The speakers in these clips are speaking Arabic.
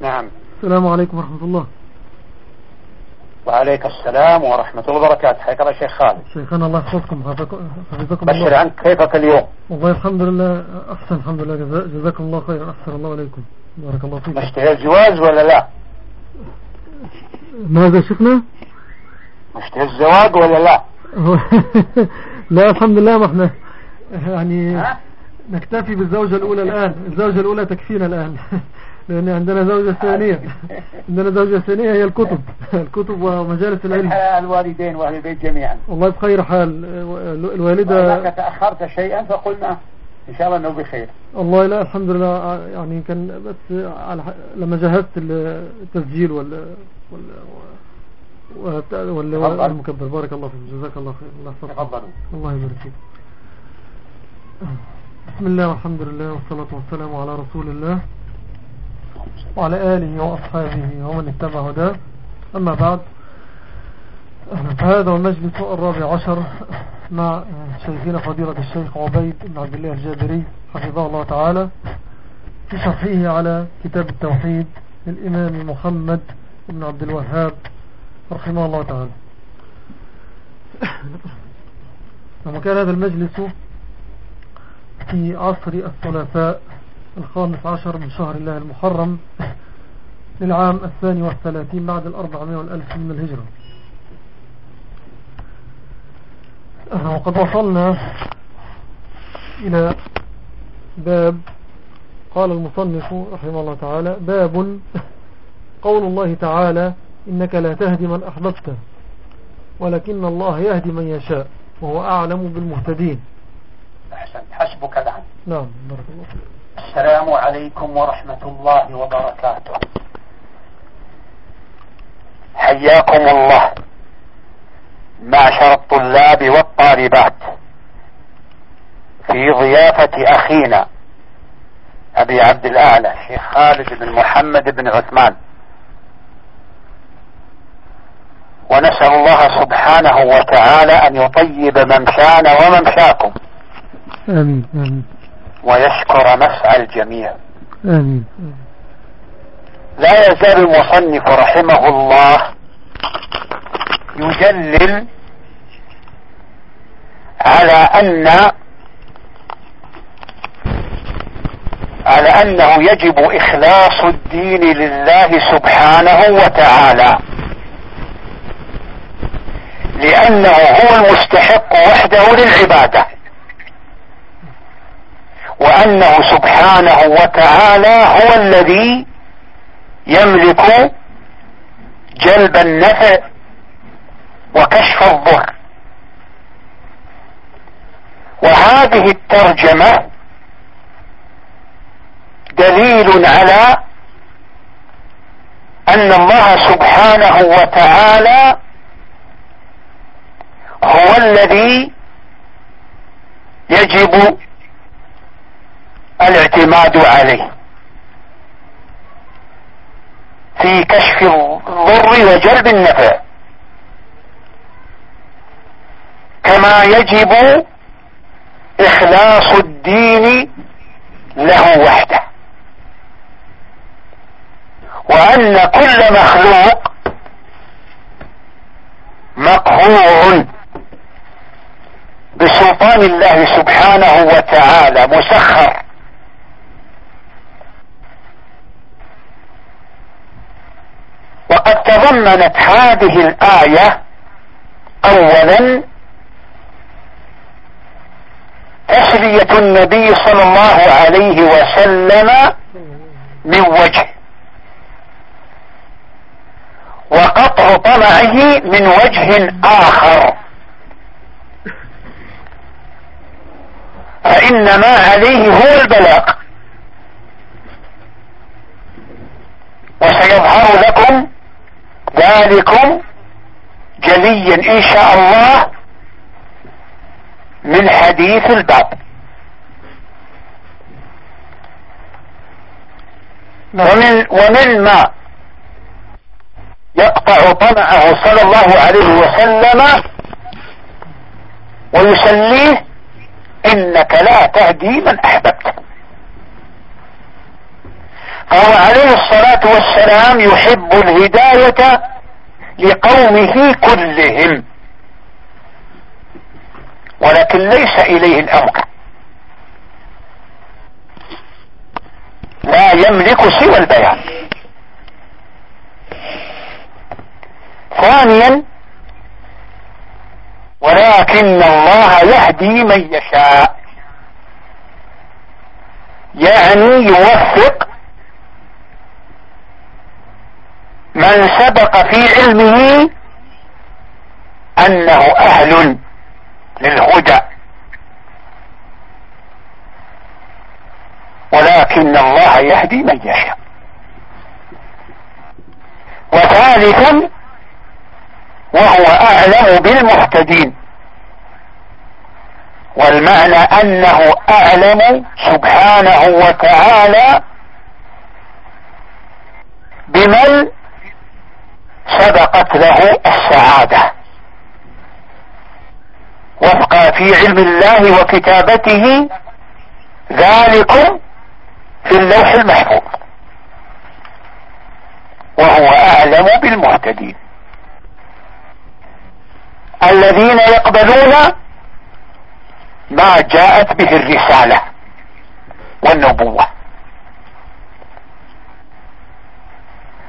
نعم. السلام عليكم ورحمة الله. وعليك السلام ورحمة الله وبركاته. حياك الله شيخ خالد. شيخنا الله يحفظكم حفظكم بشر الله. عنك كيفك اليوم؟ والله الحمد لله أحسن الحمد لله. جزا- جزاكم الله خير أحسن الله عليكم. بارك الله فيكم مشتهي الزواج ولا لا؟ ماذا شيخنا؟ مشتهي الزواج ولا لا؟ لا الحمد لله ما إحنا يعني؟ نكتفي بالزوجة الأولى الآن. الزوجة الأولى تكفينا الآن. لأن عندنا زوجة ثانية. عندنا زوجة ثانية هي الكتب. الكتب ومجالس العلم. الوالدين واهل البيت جميعا. والله بخير حال وإذا الوالدة تأخرت شيئا فقلنا إن شاء الله أنه بخير. والله لا الحمد لله يعني كان بس على لما جهزت التسجيل وال وال وال. والمكبر بارك الله فيك. جزاك الله خير. الله يحفظك. الله يبارك فيك. بسم الله والحمد لله والصلاة والسلام على رسول الله. وعلى آله وأصحابه ومن اتبع هداه. أما بعد فهذا هو المجلس الرابع عشر مع شيخنا فضيلة الشيخ عبيد بن عبد الله الجابري حفظه الله تعالى في شرحه على كتاب التوحيد للإمام محمد بن عبد الوهاب رحمه الله تعالى. لما كان هذا المجلس في عصر الثلاثاء الخامس عشر من شهر الله المحرم للعام الثاني والثلاثين بعد الأربعمائة والألف من الهجرة. وقد وصلنا إلى باب قال المصنف رحمه الله تعالى باب قول الله تعالى إنك لا تهدي من أحببت ولكن الله يهدي من يشاء وهو أعلم بالمهتدين. أحسن حسبك الآن. نعم بارك الله فيك. السلام عليكم ورحمة الله وبركاته. حياكم الله. معشر الطلاب والطالبات. في ضيافة أخينا أبي عبد الأعلى شيخ خالد بن محمد بن عثمان. ونسأل الله سبحانه وتعالى أن يطيب ممشانا وممشاكم. آمين آمين. ويشكر مسعى الجميع. آمين. لا يزال المصنف رحمه الله يجلل على أن على أنه يجب إخلاص الدين لله سبحانه وتعالى. لأنه هو المستحق وحده للعبادة. وأنه سبحانه وتعالى هو الذي يملك جلب النفع وكشف الضر. وهذه الترجمة دليل على أن الله سبحانه وتعالى هو الذي يجب الاعتماد عليه. في كشف الضر وجلب النفع. كما يجب إخلاص الدين له وحده. وأن كل مخلوق مقهور بسلطان الله سبحانه وتعالى مسخر وقد تضمنت هذه الآية أولا تسلية النبي صلى الله عليه وسلم من وجه وقطع طمعه من وجه آخر. فإن ما عليه هو البلاغ. وسيظهر لكم ذلكم جليا إن شاء الله من حديث الباب. ومن, ومن ما يقطع طمعه صلى الله عليه وسلم ويسليه إنك لا تهدي من أحببت. فهو عليه الصلاة والسلام يحب الهداية لقومه كلهم. ولكن ليس إليه الأمر. لا يملك سوى البيان. ثانيا ولكن الله يهدي من يشاء. يعني يوفق من سبق في علمه أنه أهل للهدى. ولكن الله يهدي من يشاء. وثالثا وهو أعلم بالمهتدين. والمعنى أنه أعلم سبحانه وتعالى بمن سبقت له السعادة. وفق في علم الله وكتابته ذلكم في اللوح المحفوظ. وهو أعلم بالمهتدين. الذين يقبلون ما جاءت به الرسالة والنبوة.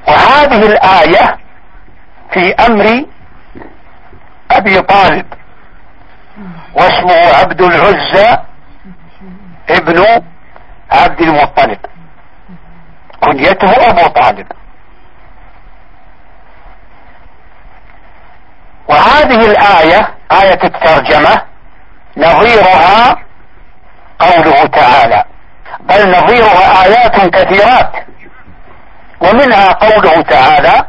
وهذه الآية في أمر أبي طالب واسمه عبد العزى ابن عبد المطلب. كنيته أبو طالب. وهذه الآية آية الترجمة نظيرها قوله تعالى. بل نظيرها آيات كثيرات ومنها قوله تعالى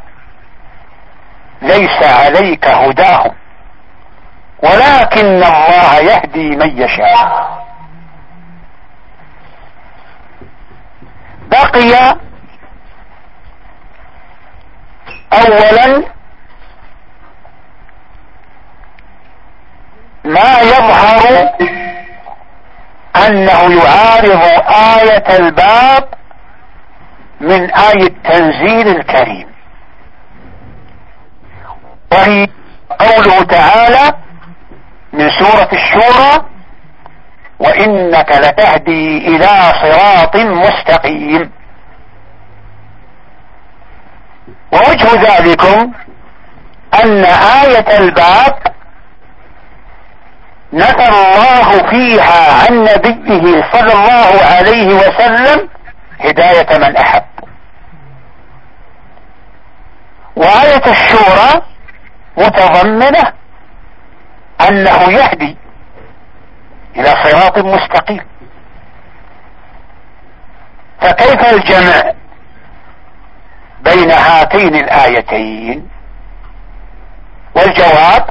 ليس عليك هداهم. ولكن الله يهدي من يشاء. بقي اولا ما يظهر أنه يعارض آية الباب من آية تنزيل الكريم. وهي قوله تعالى من سورة الشورى وإنك لتهدي إلى صراط مستقيم. ووجه ذلكم أن آية الباب نفى الله فيها عن نبيه صلى الله عليه وسلم هداية من أحب. وآية الشورى متضمنة أنه يهدي إلى صراط مستقيم. فكيف الجمع بين هاتين الآيتين؟ والجواب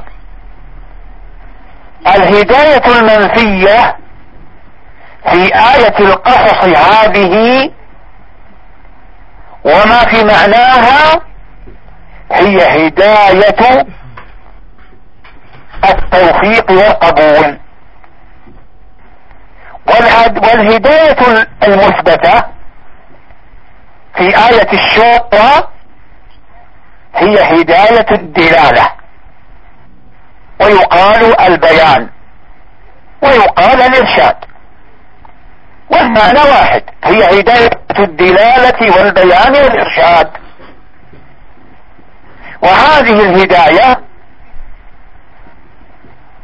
الهداية المنفية في آية القصص هذه وما في معناها هي هداية التوفيق والقبول. والهداية المثبتة في آية الشوق هي هداية الدلالة. ويقال البيان ويقال الإرشاد. والمعنى واحد هي هداية الدلالة والبيان والإرشاد. وهذه الهداية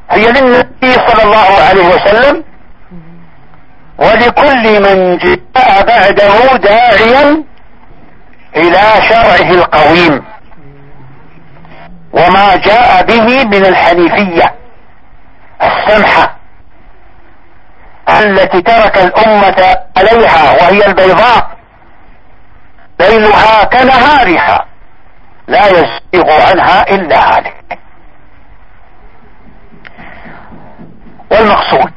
هي للنبي صلى الله عليه وسلم ولكل من جاء بعده داعيا إلى شرعه القويم. وما جاء به من الحنيفية السمحة التي ترك الأمة عليها وهي البيضاء. ليلها كنهارها لا يزيغ عنها إلا هالك. والمقصود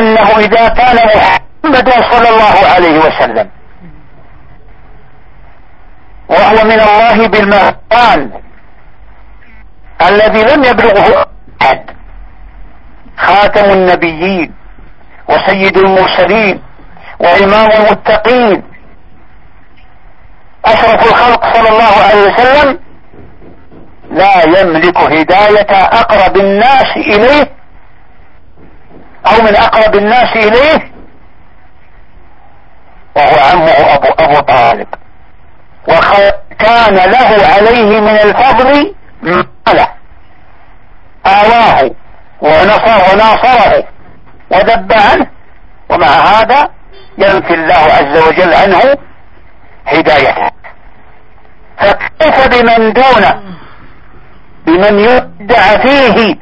أنه إذا كان محمد صلى الله عليه وسلم وهو من الله بالمهان الذي لم يبلغه أحد خاتم النبيين وسيد المرسلين وإمام المتقين أشرف الخلق صلى الله عليه وسلم لا يملك هداية أقرب الناس إليه أو من أقرب الناس إليه. وهو عمه أبو, أبو طالب. وكان له عليه من الفضل ماله آواه ونصر وناصره. وذب عنه. ومع هذا ينفي الله عز وجل عنه هدايته. فكيف بمن دونه؟ بمن يدعى فيه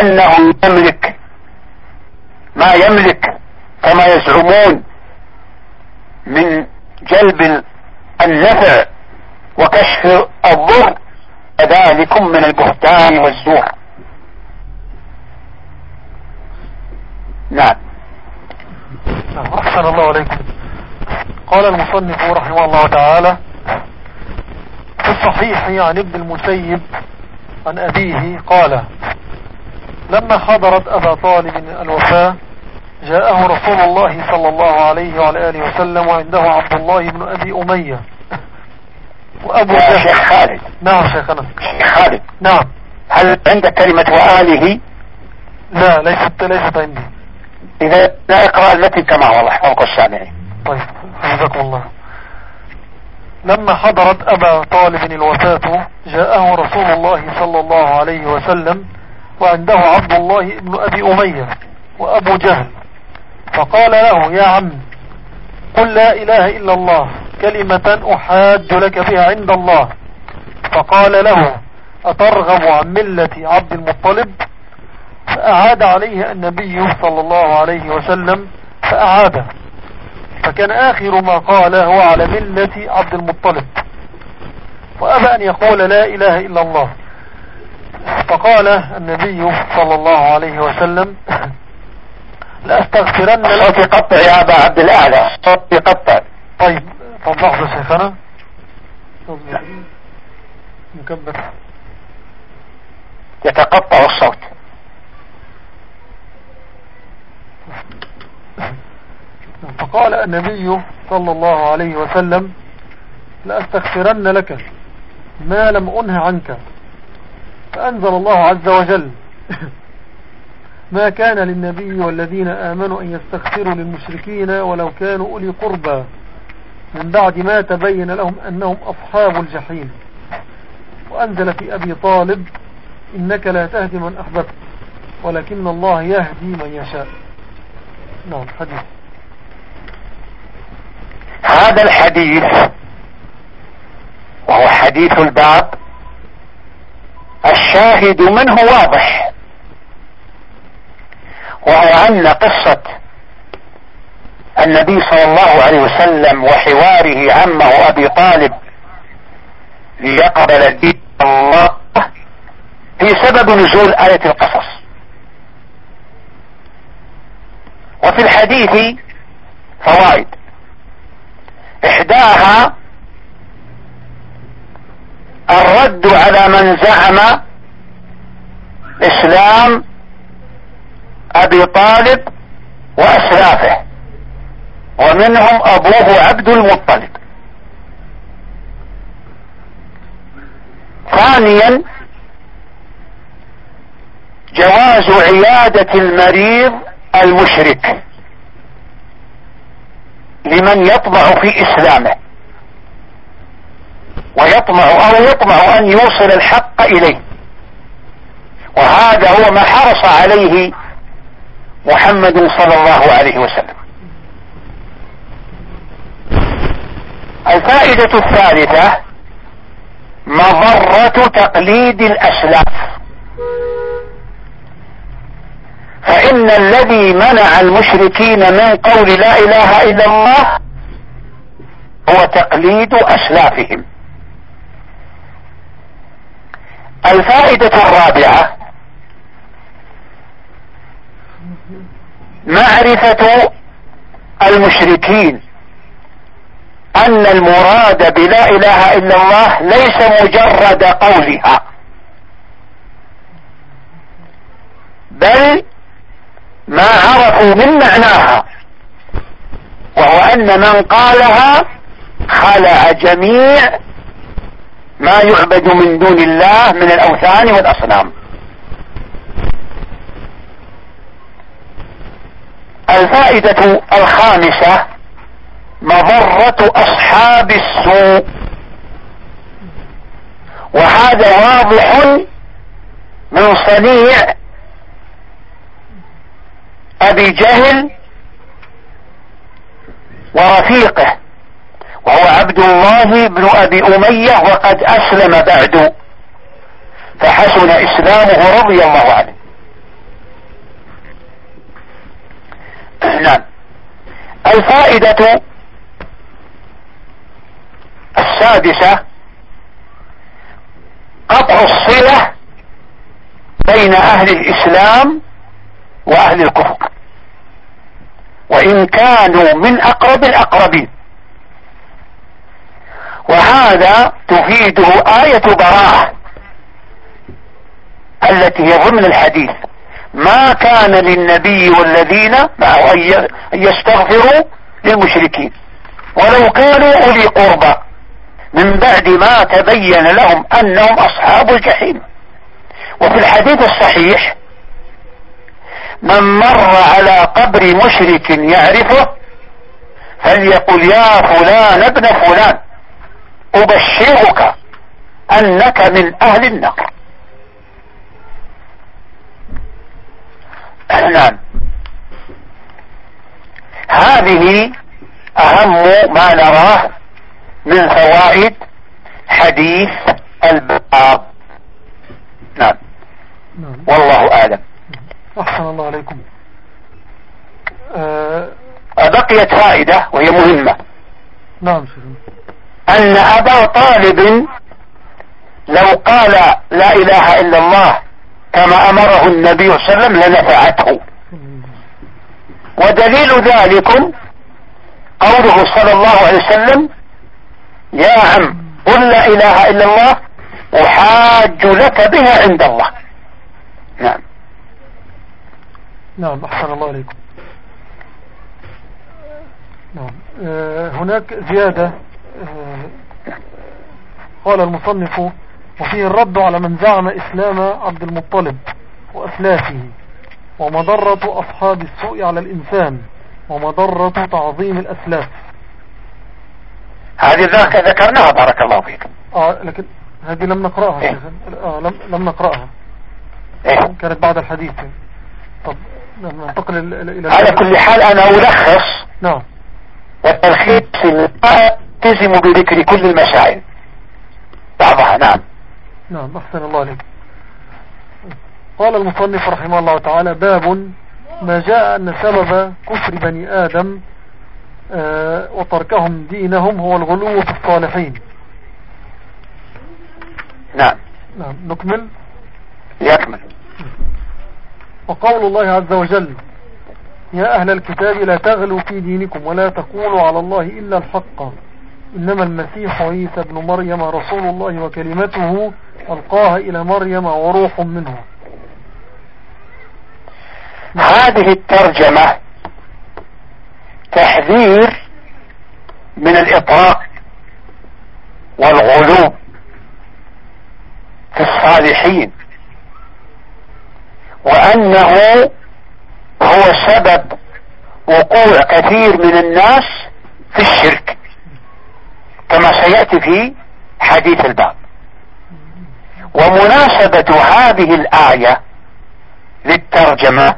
أنه يملك ما يملك كما يزعمون من جلب النفع وكشف الضر ذلكم من البهتان والزور. نعم. أحسن الله عليكم. قال المصنف رحمه الله تعالى في الصحيح عن ابن المسيب عن أبيه قال لما حضرت أبا طالب الوفاة جاءه رسول الله صلى الله عليه وعلى آله وسلم وعنده عبد الله بن أبي أمية. وأبو يا شيخ خالد. نعم شيخنا شيخ خالد. نعم. هل عندك كلمة وآله؟ لا ليست ليست عندي. إذا لا اقرأ المتن كما هو فوق السامعين طيب حفظكم الله. لما حضرت أبا طالب الوفاة جاءه رسول الله صلى الله عليه وسلم وعنده عبد الله بن أبي أمية وأبو جهل. فقال له يا عم قل لا إله إلا الله كلمة أحاج لك بها عند الله. فقال له أترغب عن ملة عبد المطلب؟ فأعاد عليه النبي صلى الله عليه وسلم فأعاده. فكان آخر ما قال هو على ملة عبد المطلب. وأبى أن يقول لا إله إلا الله. فقال النبي صلى الله عليه وسلم لأستغفرن صوت يقطع يا أبا عبد الأعلى. صوت يقطع طيب طب لحظة شيخنا. مكبر. يتقطع الصوت. فقال النبي صلى الله عليه وسلم لأستغفرن لك ما لم أنه عنك. فأنزل الله عز وجل ما كان للنبي والذين آمنوا أن يستغفروا للمشركين ولو كانوا أولي قربى. من بعد ما تبين لهم أنهم أصحاب الجحيم. وأنزل في أبي طالب إنك لا تهدي من أحببت ولكن الله يهدي من يشاء. نعم حديث. هذا الحديث وهو حديث الباب الشاهد منه واضح وهو أن قصة النبي صلى الله عليه وسلم وحواره عمه أبي طالب ليقبل دين الله في سبب نزول آية القصص. وفي الحديث فوائد. إحداها الرد على من زعم إسلام أبي طالب وأسلافه ومنهم أبوه عبد المطلب. ثانيا جواز عيادة المريض المشرك. لمن يطمع في إسلامه. ويطمع أو يطمع أن يوصل الحق إليه. وهذا هو ما حرص عليه محمد صلى الله عليه وسلم. الفائدة الثالثة مضرة تقليد الأسلاف. فإن الذي منع المشركين من قول لا إله إلا الله هو تقليد أسلافهم. الفائدة الرابعة معرفة المشركين أن المراد بلا إله إلا الله ليس مجرد قولها بل ما عرفوا من معناها. وهو أن من قالها خلع جميع ما يعبد من دون الله من الأوثان والأصنام. الفائدة الخامسة مضرة أصحاب السوء. وهذا واضح من صنيع أبي جهل ورفيقه وهو عبد الله بن أبي أمية وقد أسلم بعد. فحسن إسلامه رضي الله عنه. نعم. الفائدة السادسة قطع الصلة بين أهل الإسلام وأهل الكفر. وإن كانوا من أقرب الأقربين. وهذا تفيده آية براءة التي هي ضمن الحديث. ما كان للنبي والذين معه أن يستغفروا للمشركين. ولو كانوا أولي قربى. من بعد ما تبين لهم أنهم أصحاب الجحيم. وفي الحديث الصحيح من مر على قبر مشرك يعرفه فليقل يا فلان ابن فلان أبشرك أنك من أهل النار. نعم. هذه أهم ما نراه من فوائد حديث الباب. نعم, نعم. أحسن الله عليكم. أه بقيت فائدة وهي مهمة. نعم شكرا أن أبا طالب لو قال لا إله إلا الله كما أمره النبي صلى الله عليه وسلم لنفعته. ودليل ذلك قوله صلى الله عليه وسلم يا عم قل لا إله إلا الله أحاج لك بها عند الله. نعم. نعم أحسن الله عليكم نعم آه، هناك زيادة قال المصنف وفيه الرد على من زعم إسلام عبد المطلب وأسلافه ومضرة أصحاب السوء على الإنسان ومضرة تعظيم الأسلاف. هذه ذاك ذكرناها بارك الله فيك. آه لكن هذه لم نقرأها إيه؟ آه لم, لم نقرأها. إيه؟ كانت بعد الحديث. طب على كل حال أنا ألخص نعم. والتلخيص تلزم بذكر كل المسائل بعضها نعم. نعم أحسن الله عليك قال المصنف رحمه الله تعالى باب ما جاء أن سبب كفر بني آدم آه، وتركهم دينهم هو الغلو في الصالحين. نعم. نعم نكمل؟ يكمل. وقول الله عز وجل يا أهل الكتاب لا تغلوا في دينكم ولا تقولوا على الله إلا الحق. إنما المسيح عيسى بن مريم رسول الله وكلمته ألقاها إلى مريم وروح منه. هذه الترجمة تحذير من الإطراء والغلو في الصالحين. وأنه هو سبب وقوع كثير من الناس في الشرك. كما سيأتي في حديث الباب ومناسبة هذه الآية للترجمة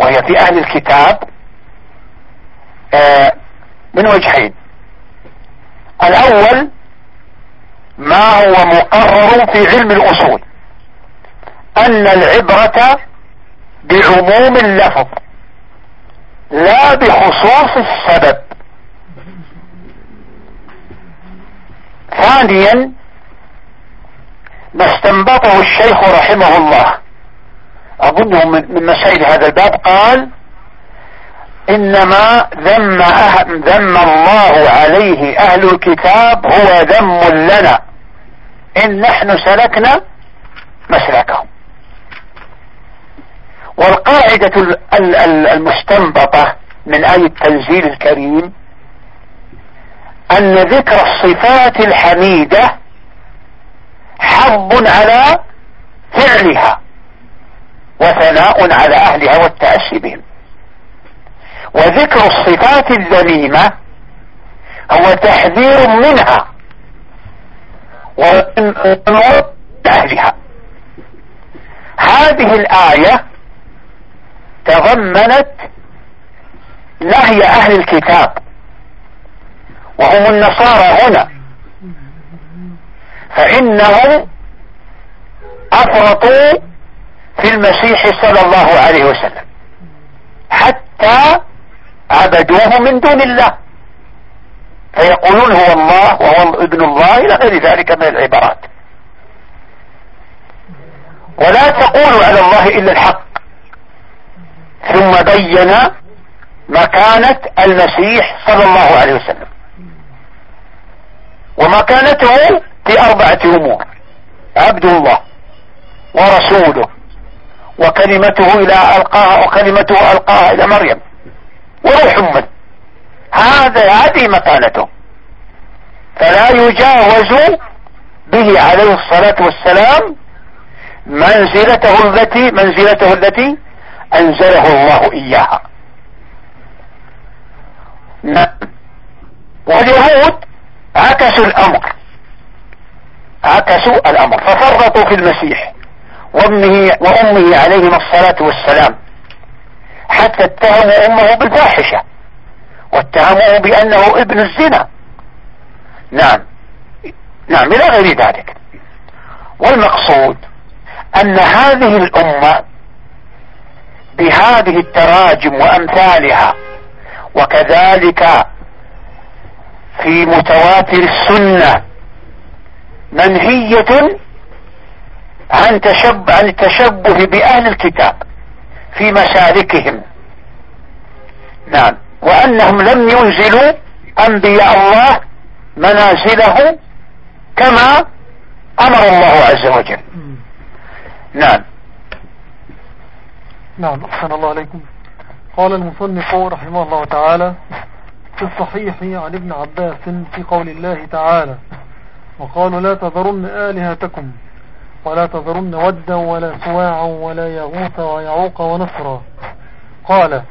وهي في أهل الكتاب آه، من وجهين. الأول ما هو مقرر في علم الأصول. أن العبرة بعموم اللفظ لا بخصوص السبب. ثانيا ما استنبطه الشيخ رحمه الله. أظنه من مسائل هذا الباب قال إنما ذم, أه ذم الله عليه أهل الكتاب هو ذم لنا. إن نحن سلكنا مسلكهم. والقاعدة المستنبطة من آية التنزيل الكريم أن ذكر الصفات الحميدة حظ على فعلها وثناء على أهلها والتأسي بهم وذكر الصفات الذميمة هو تحذير منها ومن أهلها هذه الآية تضمنت نهي أهل الكتاب. وهم النصارى هنا. فإنهم أفرطوا في المسيح صلى الله عليه وسلم. حتى عبدوه من دون الله. فيقولون هو الله وهو ابن الله إلى غير ذلك من العبارات. ولا تقولوا على الله إلا الحق. ثم بين مكانة المسيح صلى الله عليه وسلم. ومكانته في أربعة أمور. عبد الله ورسوله وكلمته إلى ألقاها وكلمته ألقاها إلى مريم. وروح منه هذا هذه مكانته. فلا يجاوز به عليه الصلاة والسلام منزلته التي منزلته التي أنزله الله إياها. نعم. واليهود عكسوا الأمر. عكسوا الأمر. ففرطوا في المسيح. وأمه, وأمه عليهما الصلاة والسلام. حتى اتهموا أمه بالفاحشة. واتهموه بأنه ابن الزنا. نعم. نعم إلى غير ذلك. والمقصود أن هذه الأمة بهذه التراجم وأمثالها وكذلك في متواتر السنة منهية عن تشبه عن التشبه بأهل الكتاب في مسالكهم نعم. وأنهم لم ينزلوا أنبياء الله منازله كما أمر الله عز وجل. نعم. نعم أحسن الله عليكم. قال المصنف رحمه الله تعالى في الصحيح عن ابن عباس في قول الله تعالى وقالوا لا تذرن آلهتكم ولا تذرن ودا ولا سواعا ولا يغوث ويعوق ونصرا. قال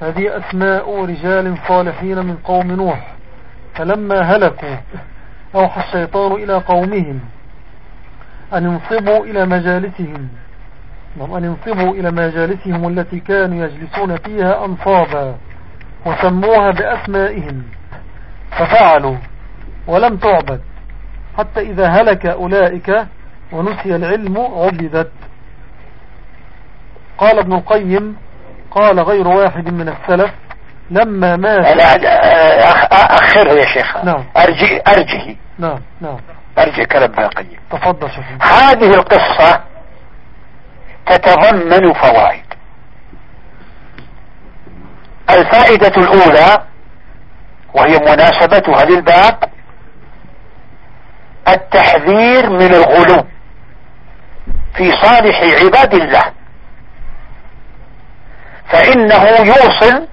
هذه أسماء رجال صالحين من قوم نوح فلما هلكوا أوحى الشيطان إلى قومهم أن ينصبوا إلى مجالسهم أن ينصبوا إلى مجالسهم التي كانوا يجلسون فيها أنصابا وسموها بأسمائهم. ففعلوا ولم تعبد. حتى إذا هلك أولئك ونسي العلم عبدت. قال ابن القيم قال غير واحد من السلف لما مات أخره يا شيخ. نعم. أرجي أرجه. نعم نعم. أرجي كلام ابن القيم. تفضل شيخ. هذه القصة تتضمن فوائد. الفائدة الأولى وهي مناسبتها للباب التحذير من الغلو في صالح عباد الله. فإنه يوصل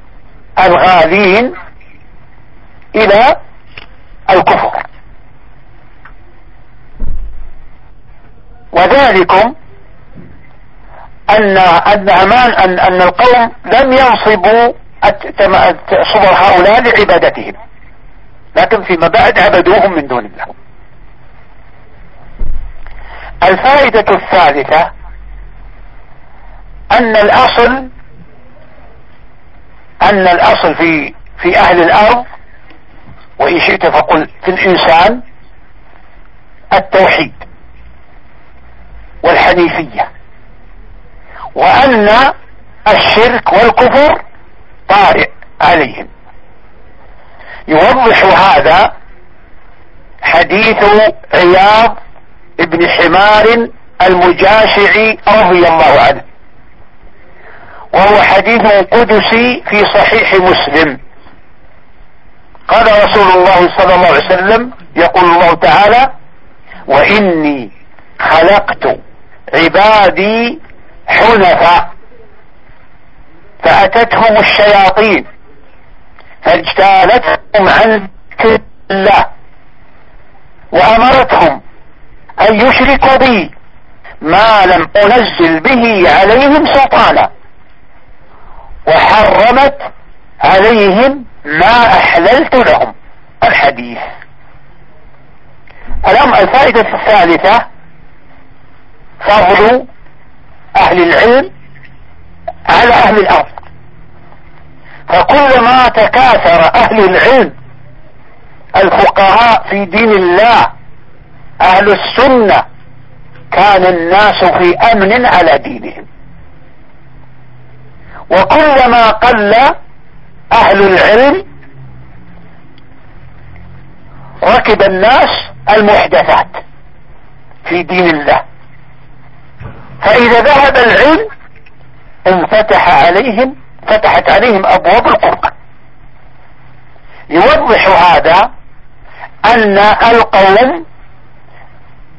الغالين إلى الكفر. وذلكم أن أن أمان أن أن القوم لم ينصبوا صبر هؤلاء لعبادتهم. لكن فيما بعد عبدوهم من دون الله. الفائدة الثالثة أن الأصل أن الأصل في في أهل الأرض وإن شئت فقل في الإنسان التوحيد والحنيفية. وأن الشرك والكفر طارئ عليهم. يوضح هذا حديث عياض ابن حمار المجاشعي رضي الله عنه. وهو حديث قدسي في صحيح مسلم. قال رسول الله صلى الله عليه وسلم يقول الله تعالى وإني خلقت عبادي حنفاء فأتتهم الشياطين فاجتالتهم عن الله وأمرتهم أن يشركوا بي ما لم أنزل به عليهم سلطانا وحرمت عليهم ما أحللت لهم الحديث. الام الفائدة الثالثة فضل أهل العلم على أهل الأرض. فكلما تكاثر أهل العلم الفقهاء في دين الله أهل السنة كان الناس في أمن على دينهم. وكلما قل أهل العلم ركب الناس المحدثات في دين الله. فإذا ذهب العلم انفتح عليهم فتحت عليهم أبواب القرآن. يوضح هذا أن القوم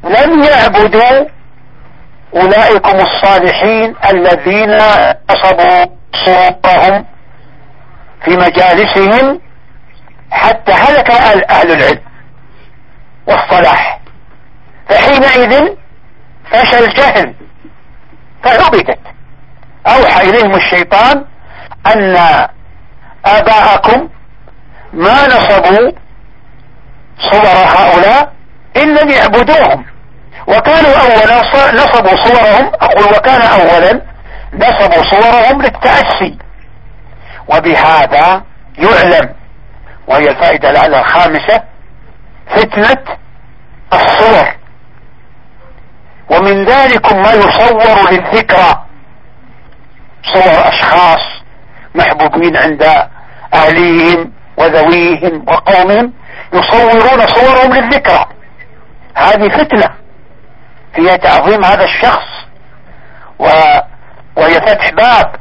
لم يعبدوا أولئكم الصالحين الذين نصبوا صورهم في مجالسهم حتى هلك أهل العلم والصلاح. فحينئذ فشل الجهل. فعبدت. أوحى إليهم الشيطان أن آباءكم ما نصبوا صور هؤلاء إلا ليعبدوهم. وكانوا أولا نصبوا صورهم أقول وكان أولا نصبوا صورهم للتأسي. وبهذا يعلم وهي الفائدة لعل الخامسة فتنة الصور. ومن ذلك ما يصور للذكرى. صور أشخاص محبوبين عند أهليهم وذويهم وقومهم يصورون صورهم للذكرى. هذه فتنة. فيها تعظيم هذا الشخص. و... وهي فتح باب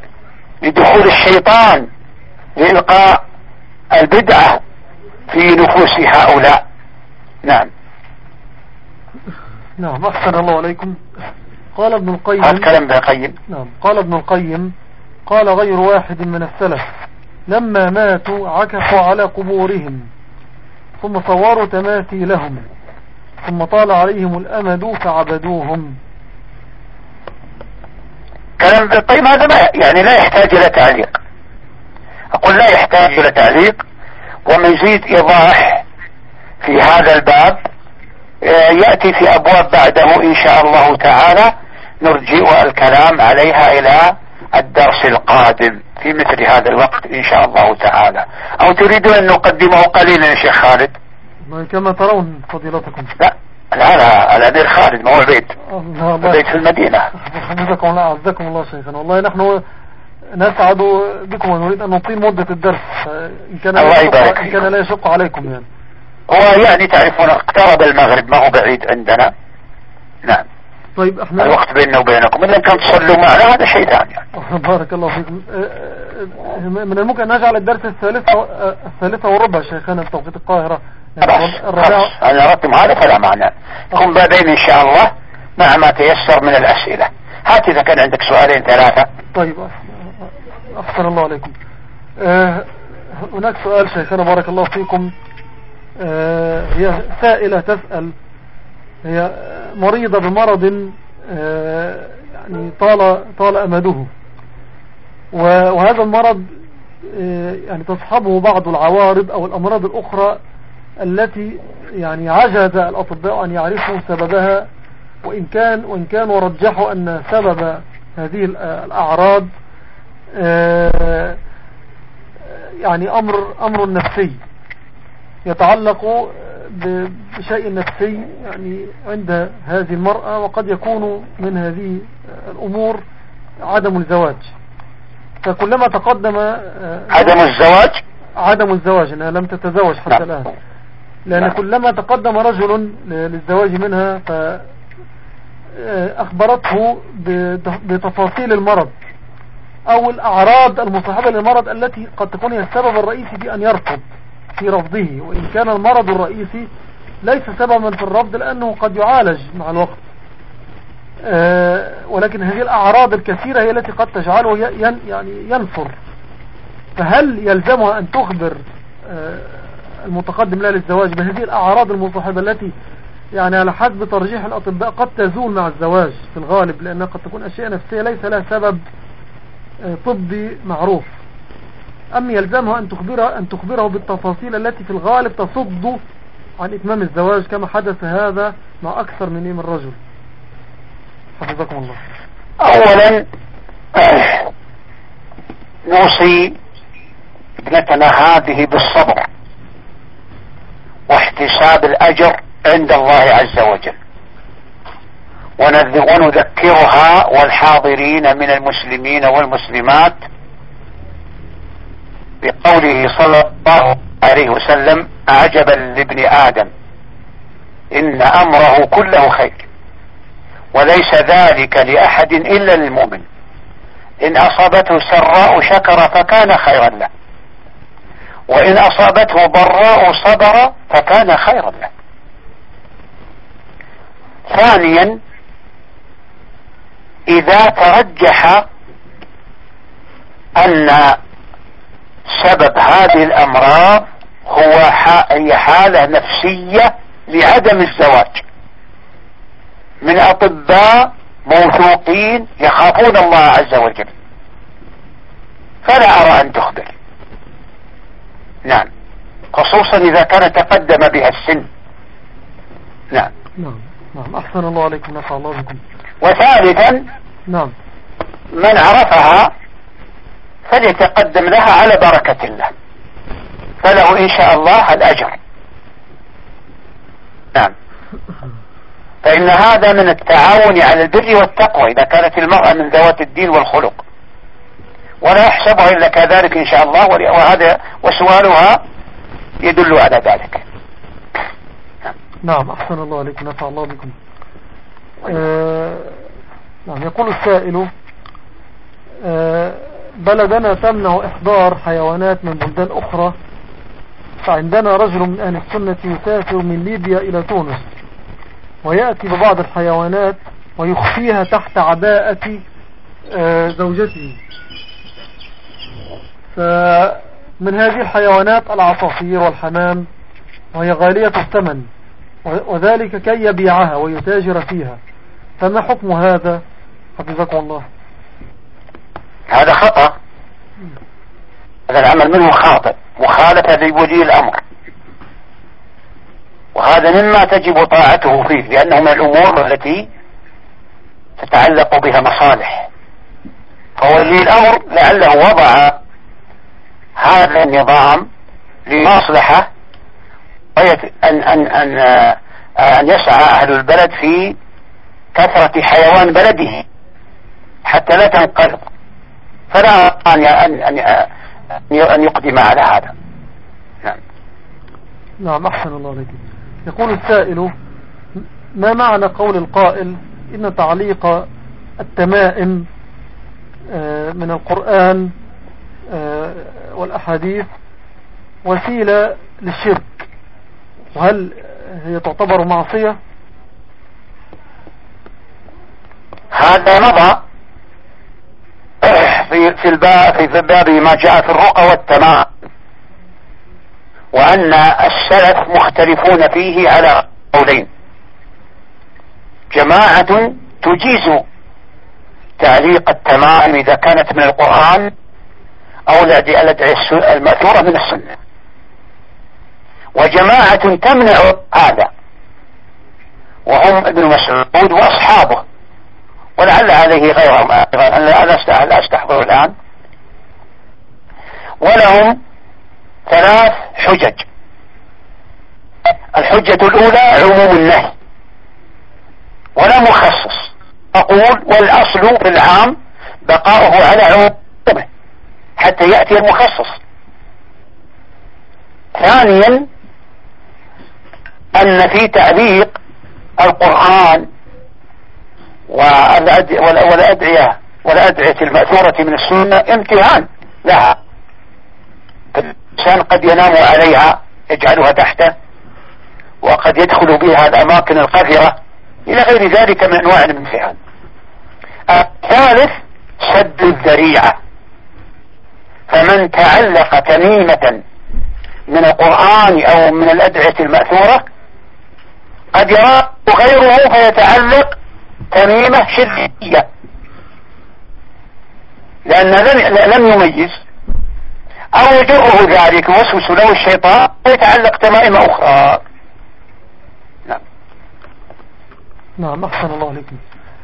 لدخول الشيطان لإلقاء البدعة في نفوس هؤلاء. نعم. نعم أحسن الله عليكم. قال ابن القيم هذا كلام ابن القيم. نعم قال ابن القيم قال غير واحد من السلف لما ماتوا عكفوا على قبورهم ثم صوروا تماثيلهم ثم طال عليهم الأمد فعبدوهم. كلام طيب هذا ما يعني لا يحتاج إلى تعليق. أقول لا يحتاج إلى تعليق ومزيد إيضاح في هذا الباب يأتي في أبواب بعده إن شاء الله تعالى. نرجئ الكلام عليها إلى الدرس القادم في مثل هذا الوقت إن شاء الله تعالى. أو تريدون أن نقدمه قليلا يا شيخ خالد؟ كما ترون فضيلتكم. لا. لا لا الامير خالد ما هو البيت البيت في المدينة. حفظكم الله عزكم الله شيخنا والله نحن نسعد بكم ونريد أن نطيل مدة الدرس. كان الله يبارك إن كان لا يشق عليكم يعني. هو يعني تعرفون اقترب المغرب ما هو بعيد عندنا. نعم. طيب إحنا الوقت بيننا وبينكم إن كان تصلوا معنا هذا شيء ثاني يعني. بارك الله فيكم أه، أه، من الممكن أن نجعل الدرس الثالث أه، الثالثة والربع شيخنا بتوقيت القاهرة. أنا رتم هذا فلا معنى كن بعدين إن شاء الله مع ما تيسر من الأسئلة. هات إذا كان عندك سؤالين ثلاثة. طيب أحسن الله عليكم. هناك سؤال شيخنا بارك الله فيكم. هي سائلة تسأل. هي مريضة بمرض أه يعني طال طال أمده. وهذا المرض أه، يعني تصحبه بعض العوارض أو الأمراض الأخرى التي يعني عجز الأطباء أن يعرفوا سببها. وإن كان وإن كانوا رجحوا أن سبب هذه الأعراض آه، يعني أمر أمر نفسي. يتعلق بشيء نفسي يعني عند هذه المرأة وقد يكون من هذه الأمور عدم الزواج فكلما تقدم آه، عدم الزواج عدم الزواج انها لم تتزوج حتى نعم. الآن لأن نعم. كلما تقدم رجل للزواج منها فأخبرته بتفاصيل المرض أو الأعراض المصاحبة للمرض التي قد تكون هي السبب الرئيسي في أن يرفض في رفضه وإن كان المرض الرئيسي ليس سببا في الرفض لأنه قد يعالج مع الوقت. آه، ولكن هذه الأعراض الكثيرة هي التي قد تجعله يعني ينفر. فهل يلزمها أن تخبر آه، المتقدم لها للزواج بهذه الأعراض المصاحبة التي يعني على حسب ترجيح الأطباء قد تزول مع الزواج في الغالب لأنها قد تكون أشياء نفسية ليس لها سبب آه، طبي معروف. أم يلزمها أن تخبره, أن تخبره بالتفاصيل التي في الغالب تصد عن إتمام الزواج كما حدث هذا مع أكثر من من رجل حفظكم الله. أولا نوصي ابنتنا هذه بالصبر واحتساب الأجر عند الله عز وجل. ونذكرها والحاضرين من المسلمين والمسلمات بقوله صلى الله عليه وسلم عجبا لابن آدم. إن أمره كله خير. وليس ذلك لأحد إلا للمؤمن إن أصابته سراء شكر فكان خيرا له. وإن أصابته ضراء صبر فكان خيرا له. ثانيا إذا ترجح أن سبب هذه الأمراض هو هي حالة نفسية لعدم الزواج. من أطباء موثوقين يخافون الله عز وجل. فلا أرى أن تخبر. نعم. خصوصا إذا كان تقدم بها السن. نعم. نعم. نعم. أحسن الله عليكم. نفع الله بكم. وثالثا نعم. من عرفها فليتقدم لها على بركة الله. فله إن شاء الله الأجر. نعم. فإن هذا من التعاون على البر والتقوى إذا كانت المرأة من ذوات الدين والخلق. ولا يحسبها إلا كذلك إن شاء الله وهذا وسؤالها يدل على ذلك. نعم أحسن الله عليكم نفع الله بكم. آه نعم يقول السائل آه بلدنا تمنع إحضار حيوانات من بلدان أخرى. فعندنا رجل من أهل السنة يسافر من ليبيا إلى تونس ويأتي ببعض الحيوانات ويخفيها تحت عباءة آه زوجته. فمن هذه الحيوانات العصافير والحمام وهي غالية الثمن وذلك كي يبيعها ويتاجر فيها. فما حكم هذا؟ حفظكم الله. هذا خطأ. هذا العمل منه خاطئ مخالفة لولي الأمر. وهذا مما تجب طاعته فيه لأنه من الأمور التي تتعلق بها مصالح. فولي الأمر لعله وضع هذا النظام لمصلحة أن, أن, أن, أن يسعى أهل البلد في كثرة حيوان بلده حتى لا تنقرض فلا أن, أن, أن يقدم على هذا. نعم. نعم أحسن الله عليك. يقول السائل ما معنى قول القائل إن تعليق التمائم آه، من القرآن آه، والأحاديث وسيلة للشرك؟ وهل هي تعتبر معصية؟ هذا مضى. في في الباب في باب ما جاء في الرقى والتمام. وأن السلف مختلفون فيه على قولين. جماعة تجيز تعليق التمام إذا كانت من القرآن أو الأدعية المأثورة من السنة. وجماعة تمنع هذا. وهم ابن مسعود وأصحابه. ولعل عليه غيرهم أنا لا أستحضر الآن. ولهم ثلاث حجج. الحجة الأولى عموم النهي. ولا مخصص. أقول والأصل في العام بقاؤه على عمومه حتى يأتي المخصص. ثانيا أن في تعليق القرآن والأدعية والأدعية المأثورة من السنة امتهان لها. الإنسان قد ينام عليها يجعلها تحته وقد يدخل بها الأماكن القذرة. إلى غير ذلك من أنواع الامتهان. الثالث سد الذريعة. فمن تعلق تميمة من القرآن أو من الأدعية المأثورة قد يراه غيره فيتعلق تميمة شركية لأن لم لم يميز. أو يجره ذلك يوسوس له الشيطان ويتعلق تمائم أخرى. نعم. نعم أحسن الله عليكم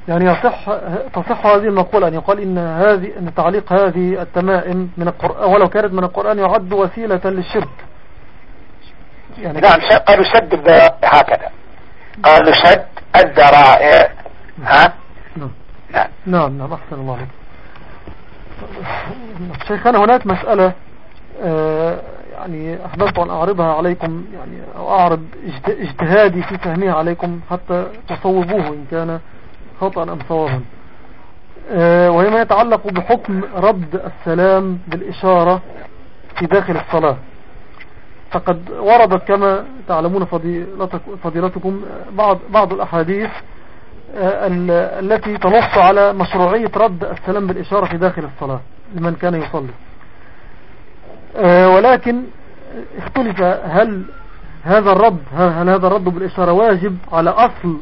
يعني يصح تصح هذه المقولة أن يقال إن هذه أن تعليق هذه التمائم من القرآن ولو كانت من القرآن يعد وسيلة للشرك. يعني نعم قالوا سد هكذا. قالوا سد الذرائع. ها؟ نعم. نعم. نعم, نعم أحسن الله عليكم شيخنا هناك مسألة آه، يعني أحببت أن أعرضها عليكم يعني أو أعرض اجتهادي في فهمها عليكم حتى تصوبوه إن كان خطأ أم صوابا آه، وهي ما يتعلق بحكم رد السلام بالإشارة في داخل الصلاة. فقد وردت كما تعلمون فضيلتكم بعض, بعض الأحاديث آه، التي تنص على مشروعية رد السلام بالإشارة في داخل الصلاة لمن كان يصلي. آه، ولكن اختلف هل هذا الرد هل هذا الرد بالإشارة واجب على أصل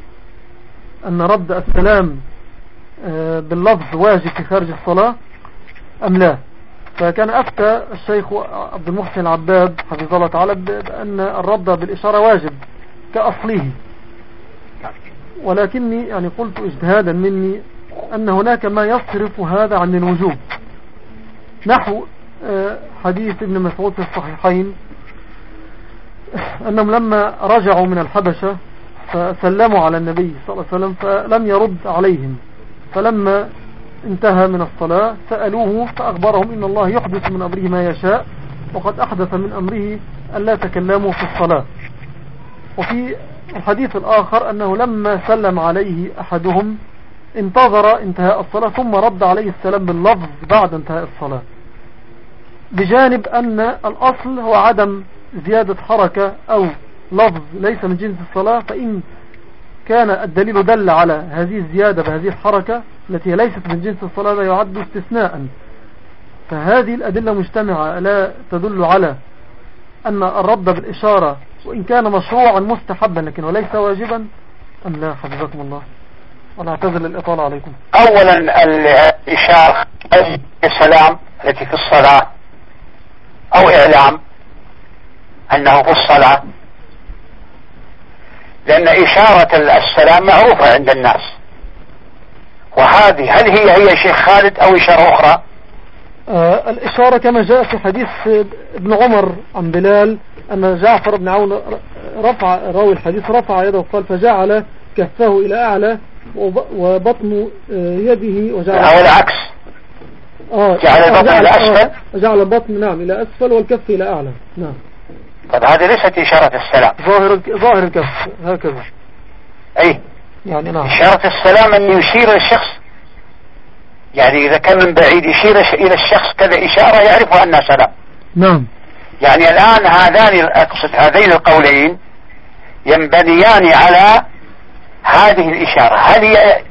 أن رد السلام آه، باللفظ واجب في خارج الصلاة أم لا؟ فكان أفتى الشيخ عبد المحسن العباد حفظه الله تعالى بأن الرد بالإشارة واجب كأصله. ولكني يعني قلت اجتهادا مني أن هناك ما يصرف هذا عن الوجوب. نحو آه، حديث ابن مسعود في الصحيحين أنهم لما رجعوا من الحبشة فسلموا على النبي صلى الله عليه وسلم فلم يرد عليهم. فلما انتهى من الصلاة سألوه فأخبرهم إن الله يحدث من أمره ما يشاء وقد أحدث من أمره ألا تكلموا في الصلاة. وفي الحديث الآخر أنه لما سلم عليه أحدهم انتظر انتهاء الصلاة ثم رد عليه السلام باللفظ بعد انتهاء الصلاة. بجانب أن الأصل هو عدم زيادة حركة أو لفظ ليس من جنس الصلاة فإن كان الدليل دل على هذه الزيادة بهذه الحركة التي ليست من جنس الصلاة لا يعد استثناء. فهذه الأدلة مجتمعة لا تدل على أن الرد بالإشارة وإن كان مشروعا مستحبا لكن وليس واجبا أم لا؟ حفظكم الله. وأنا أعتذر للإطالة عليكم. أولا الإشارة السلام التي في الصلاة أو إعلام أنه في الصلاة. لأن إشارة السلام معروفة عند الناس. وهذه هل هي هي شيخ خالد أو إشارة أخرى؟ آه الإشارة كما جاء في حديث ابن عمر عن بلال أن جعفر بن عون رفع راوي الحديث رفع يده وقال فجعل كفه إلى أعلى وبطن آه، يده وجعل أو العكس. آه جعل البطن إلى أسفل؟ جعل البطن نعم إلى أسفل والكف إلى أعلى نعم. طب هذه ليست إشارة السلام. ظاهر ظاهر الكف هكذا. أي. يعني نعم. إشارة السلام أن يشير الشخص يعني إذا كان من بعيد يشير إلى الشخص كذا إشارة يعرف أنها سلام. نعم. يعني الآن هذان أقصد هذين القولين ينبنيان على هذه الإشارة. هل هي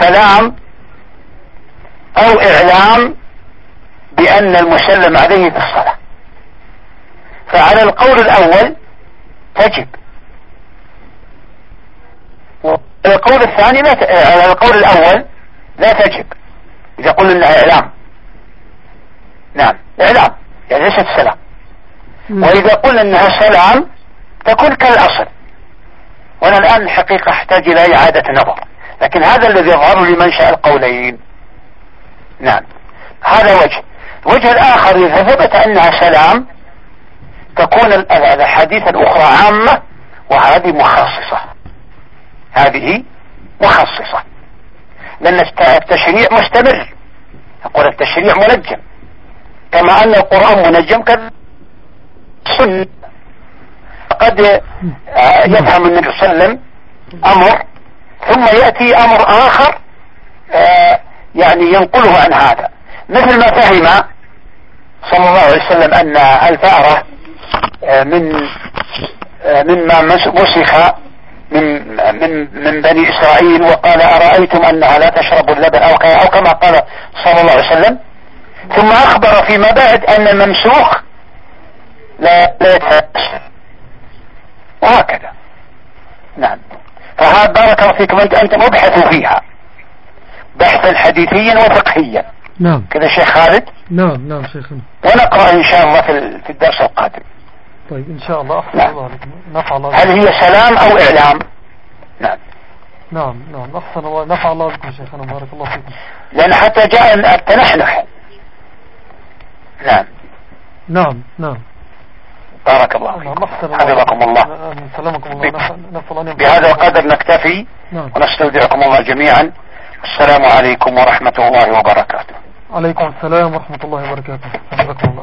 سلام أو إعلام بأن المسلم عليه في الصلاة فعلى القول الأول تجب. والقول الثاني لا ت... على القول الأول لا تجب. إذا قلنا إنها إعلام. نعم إعلام يعني ليست سلام. وإذا قلنا إنها سلام تكون كالأصل. وأنا الآن الحقيقة أحتاج إلى إعادة نظر. لكن هذا الذي يظهر لي منشأ القولين. نعم هذا وجه. الوجه الآخر إذا ثبت أنها سلام تكون الأحاديث الأخرى عامة وهذه مخصصة. هذه مخصصة. لأن التشريع مستمر. يقول التشريع منجم. كما أن القرآن منجم كالسنة قد يفهم النبي صلى الله عليه وسلم أمر ثم يأتي أمر آخر آه، يعني ينقله عن هذا. مثل ما فهم صلى الله عليه وسلم أن الفأرة آه، من آه، مما مسخ من من من بني إسرائيل وقال أرأيتم أنها لا تشرب اللبن أو أو كما قال صلى الله عليه وسلم. ثم أخبر فيما بعد أن الممسوخ لا يتأسف وهكذا. نعم. فهذا بارك الله فيكم انت أنت مبحث فيها. بحثا حديثيا وفقهيا. نعم. كذا شيخ خالد؟ نعم نعم شيخنا. ونقرأ إن شاء الله في الدرس القادم. طيب إن شاء الله. أحسن نعم. نفع الله هل هي سلام أو إعلام؟ نعم. نعم نعم. أحسن الله نفع الله بكم شيخنا. بارك الله فيكم. لأن حتى جاء التنحنح. نعم. نعم نعم. بارك الله نعم فيكم حفظكم الله. سلامكم الله. ينفع بهذا القدر نكتفي نعم. ونستودعكم الله جميعا. السلام عليكم ورحمة الله وبركاته. عليكم السلام ورحمة الله وبركاته. حفظكم الله.